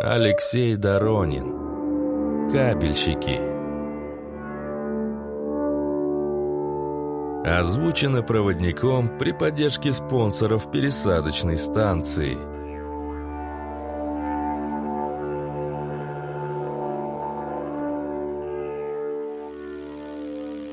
Алексей Доронин. Кабельщики. Озвучено проводником при поддержке спонсоров пересадочной станции.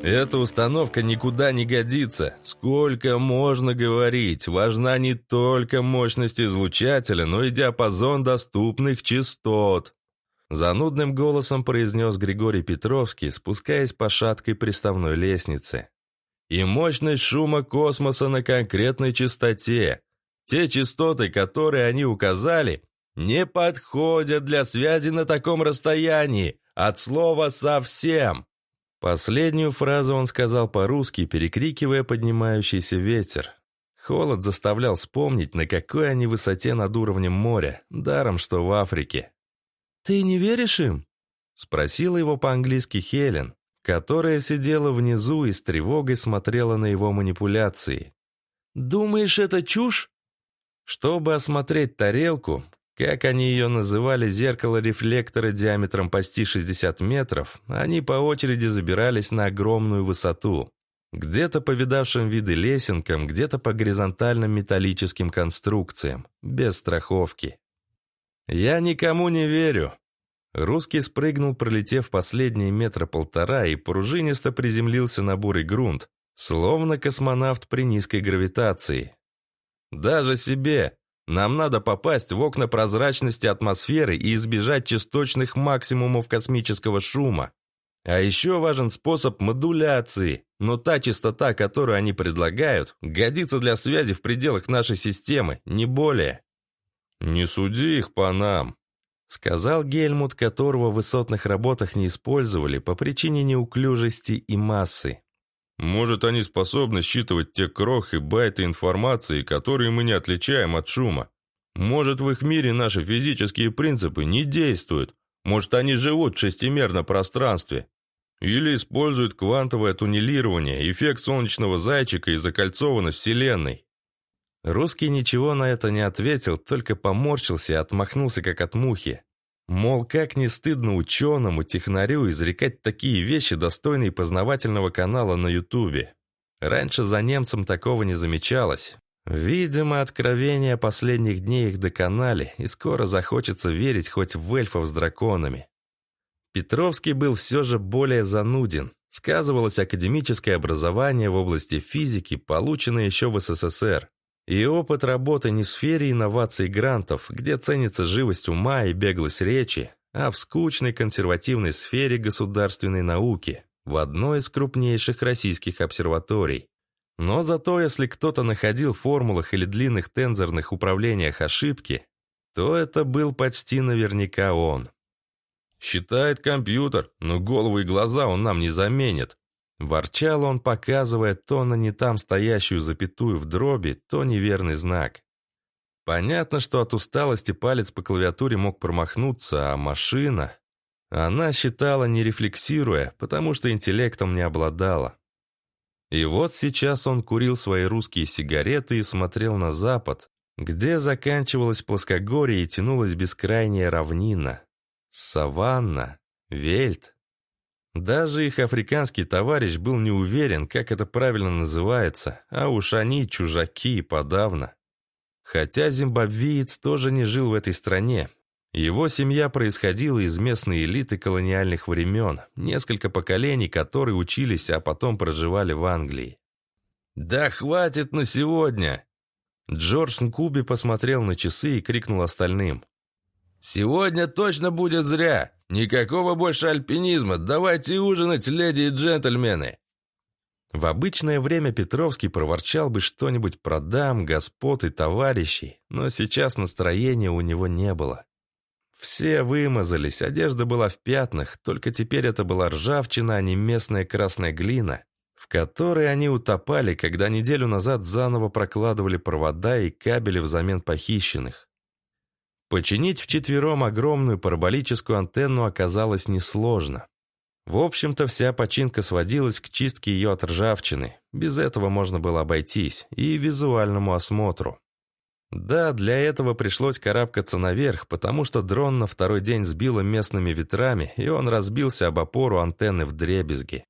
Эта установка никуда не годится. Сколько можно говорить? Важна не только мощность излучателя, но и диапазон доступных частот. Занудным голосом произнес Григорий Петровский, спускаясь по шаткой приставной лестнице. И мощность шума космоса на конкретной частоте. Те частоты, которые они указали, не подходят для связи на таком расстоянии, от слова «совсем». Последнюю фразу он сказал по-русски, перекрикивая поднимающийся ветер. Холод заставлял вспомнить, на какой они высоте над уровнем моря, даром что в Африке. «Ты не веришь им?» — спросила его по-английски Хелен, которая сидела внизу и с тревогой смотрела на его манипуляции. «Думаешь, это чушь?» Чтобы осмотреть тарелку, как они ее называли, зеркало-рефлектора диаметром почти 60 метров, они по очереди забирались на огромную высоту. Где-то по видавшим виды лесенкам, где-то по горизонтальным металлическим конструкциям, без страховки. «Я никому не верю». Русский спрыгнул, пролетев последние метра полтора, и пружинисто приземлился на бурый грунт, словно космонавт при низкой гравитации. «Даже себе, нам надо попасть в окна прозрачности атмосферы и избежать часточных максимумов космического шума. А еще важен способ модуляции, но та частота, которую они предлагают, годится для связи в пределах нашей системы, не более. «Не суди их по нам», — сказал Гельмут, которого в высотных работах не использовали по причине неуклюжести и массы. Может, они способны считывать те крохи, байты информации, которые мы не отличаем от шума. Может, в их мире наши физические принципы не действуют. Может, они живут в шестимерном пространстве. Или используют квантовое туннелирование, эффект солнечного зайчика и закольцованной Вселенной. Русский ничего на это не ответил, только поморщился и отмахнулся, как от мухи. Мол, как не стыдно ученому, технарю изрекать такие вещи, достойные познавательного канала на Ютубе. Раньше за немцем такого не замечалось. Видимо, откровения последних дней их доконали, и скоро захочется верить хоть в эльфов с драконами. Петровский был все же более зануден. Сказывалось академическое образование в области физики, полученное еще в СССР. И опыт работы не в сфере инноваций грантов, где ценится живость ума и беглость речи, а в скучной консервативной сфере государственной науки, в одной из крупнейших российских обсерваторий. Но зато если кто-то находил в формулах или длинных тензорных управлениях ошибки, то это был почти наверняка он. «Считает компьютер, но голову и глаза он нам не заменит», Ворчал он, показывая то на не там стоящую запятую в дроби, то неверный знак. Понятно, что от усталости палец по клавиатуре мог промахнуться, а машина... Она считала, не рефлексируя, потому что интеллектом не обладала. И вот сейчас он курил свои русские сигареты и смотрел на запад, где заканчивалась плоскогорье и тянулась бескрайняя равнина. Саванна, Вельт, даже их африканский товарищ был не уверен, как это правильно называется, а уж они чужаки подавно. Хотя зимбабвиец тоже не жил в этой стране. Его семья происходила из местной элиты колониальных времен, несколько поколений, которые учились, а потом проживали в Англии. «Да хватит на сегодня!» Джордж Нкуби посмотрел на часы и крикнул остальным. «Сегодня точно будет зря! Никакого больше альпинизма! Давайте ужинать, леди и джентльмены!» В обычное время Петровский проворчал бы что-нибудь про дам, господ и товарищей, но сейчас настроения у него не было. Все вымазались, одежда была в пятнах, только теперь это была ржавчина, а не местная красная глина, в которой они утопали, когда неделю назад заново прокладывали провода и кабели взамен похищенных. Починить вчетвером огромную параболическую антенну оказалось несложно. В общем-то, вся починка сводилась к чистке ее от ржавчины. Без этого можно было обойтись. И визуальному осмотру. Да, для этого пришлось карабкаться наверх, потому что дрон на второй день сбило местными ветрами, и он разбился об опору антенны в дребезги.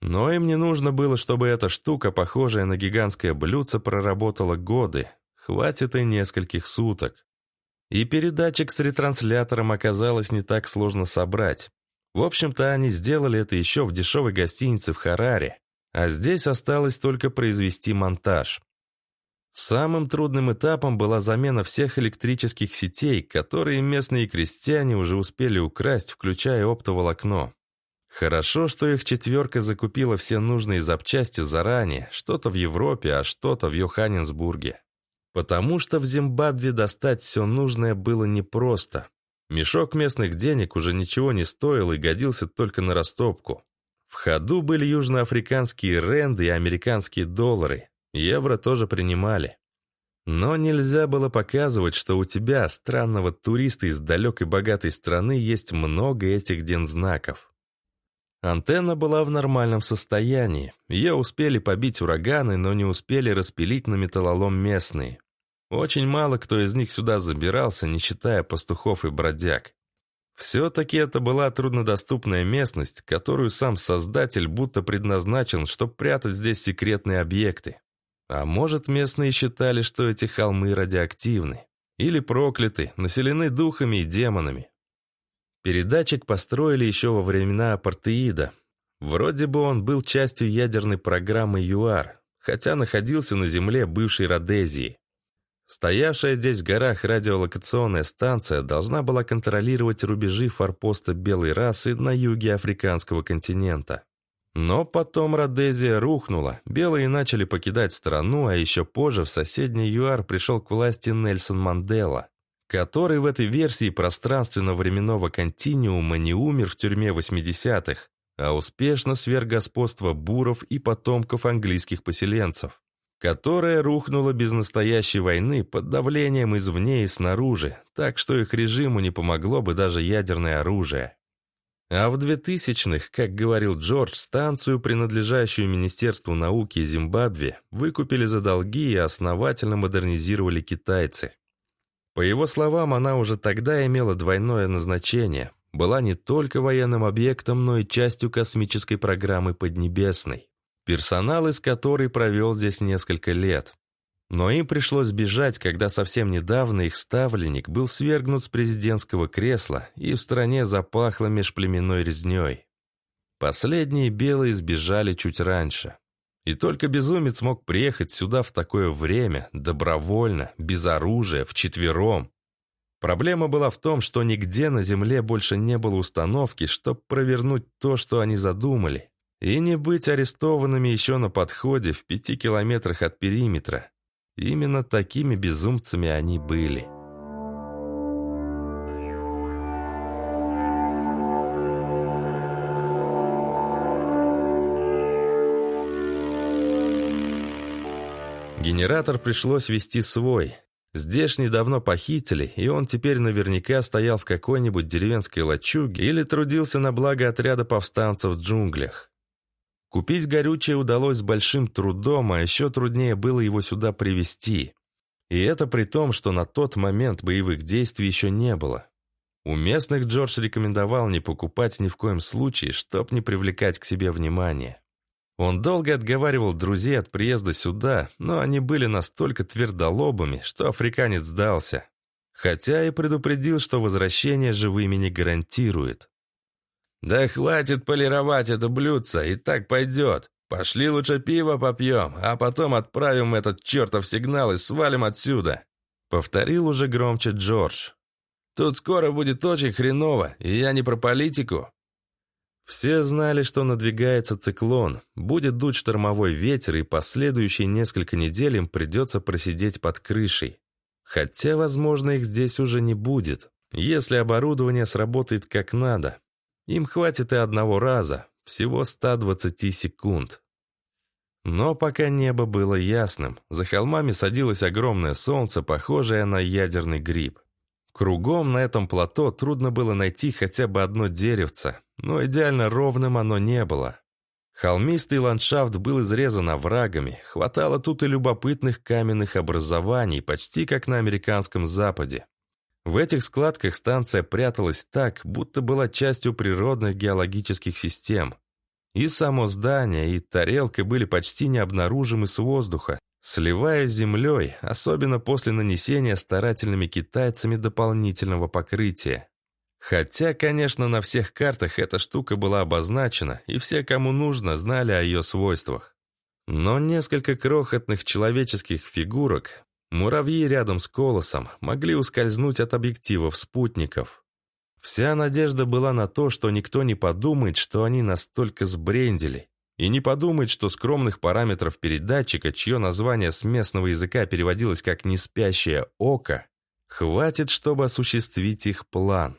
Но им не нужно было, чтобы эта штука, похожая на гигантское блюдце, проработала годы. Хватит и нескольких суток. И передатчик с ретранслятором оказалось не так сложно собрать. В общем-то, они сделали это еще в дешевой гостинице в Хараре, а здесь осталось только произвести монтаж. Самым трудным этапом была замена всех электрических сетей, которые местные крестьяне уже успели украсть, включая оптоволокно. Хорошо, что их четверка закупила все нужные запчасти заранее, что-то в Европе, а что-то в Йоханнесбурге. Потому что в Зимбабве достать все нужное было непросто. Мешок местных денег уже ничего не стоил и годился только на растопку. В ходу были южноафриканские ренды и американские доллары. Евро тоже принимали. Но нельзя было показывать, что у тебя, странного туриста из далекой богатой страны, есть много этих дензнаков. Антенна была в нормальном состоянии. Ее успели побить ураганы, но не успели распилить на металлолом местные. Очень мало кто из них сюда забирался, не считая пастухов и бродяг. Все-таки это была труднодоступная местность, которую сам Создатель будто предназначил, чтобы прятать здесь секретные объекты. А может, местные считали, что эти холмы радиоактивны. Или прокляты, населены духами и демонами. Передатчик построили еще во времена апартеида. Вроде бы он был частью ядерной программы ЮАР, хотя находился на земле бывшей Родезии. Стоявшая здесь в горах радиолокационная станция должна была контролировать рубежи форпоста белой расы на юге африканского континента. Но потом Родезия рухнула, белые начали покидать страну, а еще позже в соседний ЮАР пришел к власти Нельсон Мандела, который в этой версии пространственно-временного континиума не умер в тюрьме 80-х, а успешно сверг господство буров и потомков английских поселенцев, которая рухнула без настоящей войны под давлением извне и снаружи, так что их режиму не помогло бы даже ядерное оружие. А в 2000-х, как говорил Джордж, станцию, принадлежащую Министерству науки Зимбабве, выкупили за долги и основательно модернизировали китайцы. По его словам, она уже тогда имела двойное назначение. Была не только военным объектом, но и частью космической программы Поднебесной, персонал из которой провел здесь несколько лет. Но им пришлось бежать, когда совсем недавно их ставленник был свергнут с президентского кресла и в стране запахло межплеменной резней. Последние белые сбежали чуть раньше. И только безумец мог приехать сюда в такое время, добровольно, без оружия, вчетвером. Проблема была в том, что нигде на Земле больше не было установки, чтобы провернуть то, что они задумали, и не быть арестованными еще на подходе в пяти километрах от периметра. Именно такими безумцами они были. Генератор пришлось вести свой. Здешний давно похитили, и он теперь наверняка стоял в какой-нибудь деревенской лачуге или трудился на благо отряда повстанцев в джунглях. Купить горючее удалось с большим трудом, а еще труднее было его сюда привезти. И это при том, что на тот момент боевых действий еще не было. У местных Джордж рекомендовал не покупать ни в коем случае, чтоб не привлекать к себе внимание. Он долго отговаривал друзей от приезда сюда, но они были настолько твердолобыми, что африканец сдался. Хотя и предупредил, что возвращение живыми не гарантирует. «Да хватит полировать это блюдце, и так пойдет. Пошли лучше пиво попьем, а потом отправим этот чертов сигнал и свалим отсюда», — повторил уже громче Джордж. «Тут скоро будет очень хреново, и я не про политику». Все знали, что надвигается циклон, будет дуть штормовой ветер, и последующие несколько недель им придется просидеть под крышей. Хотя, возможно, их здесь уже не будет, если оборудование сработает как надо. Им хватит и одного раза, всего 120 секунд. Но пока небо было ясным, за холмами садилось огромное солнце, похожее на ядерный гриб. Кругом на этом плато трудно было найти хотя бы одно деревце, но идеально ровным оно не было. Холмистый ландшафт был изрезан оврагами, хватало тут и любопытных каменных образований, почти как на американском западе. В этих складках станция пряталась так, будто была частью природных геологических систем. И само здание, и тарелка были почти необнаружимы с воздуха, сливаясь с землей, особенно после нанесения старательными китайцами дополнительного покрытия. Хотя, конечно, на всех картах эта штука была обозначена, и все, кому нужно, знали о ее свойствах. Но несколько крохотных человеческих фигурок, муравьи рядом с колосом, могли ускользнуть от объективов спутников. Вся надежда была на то, что никто не подумает, что они настолько сбрендили, и не подумает, что скромных параметров передатчика, чье название с местного языка переводилось как «неспящее око», хватит, чтобы осуществить их план.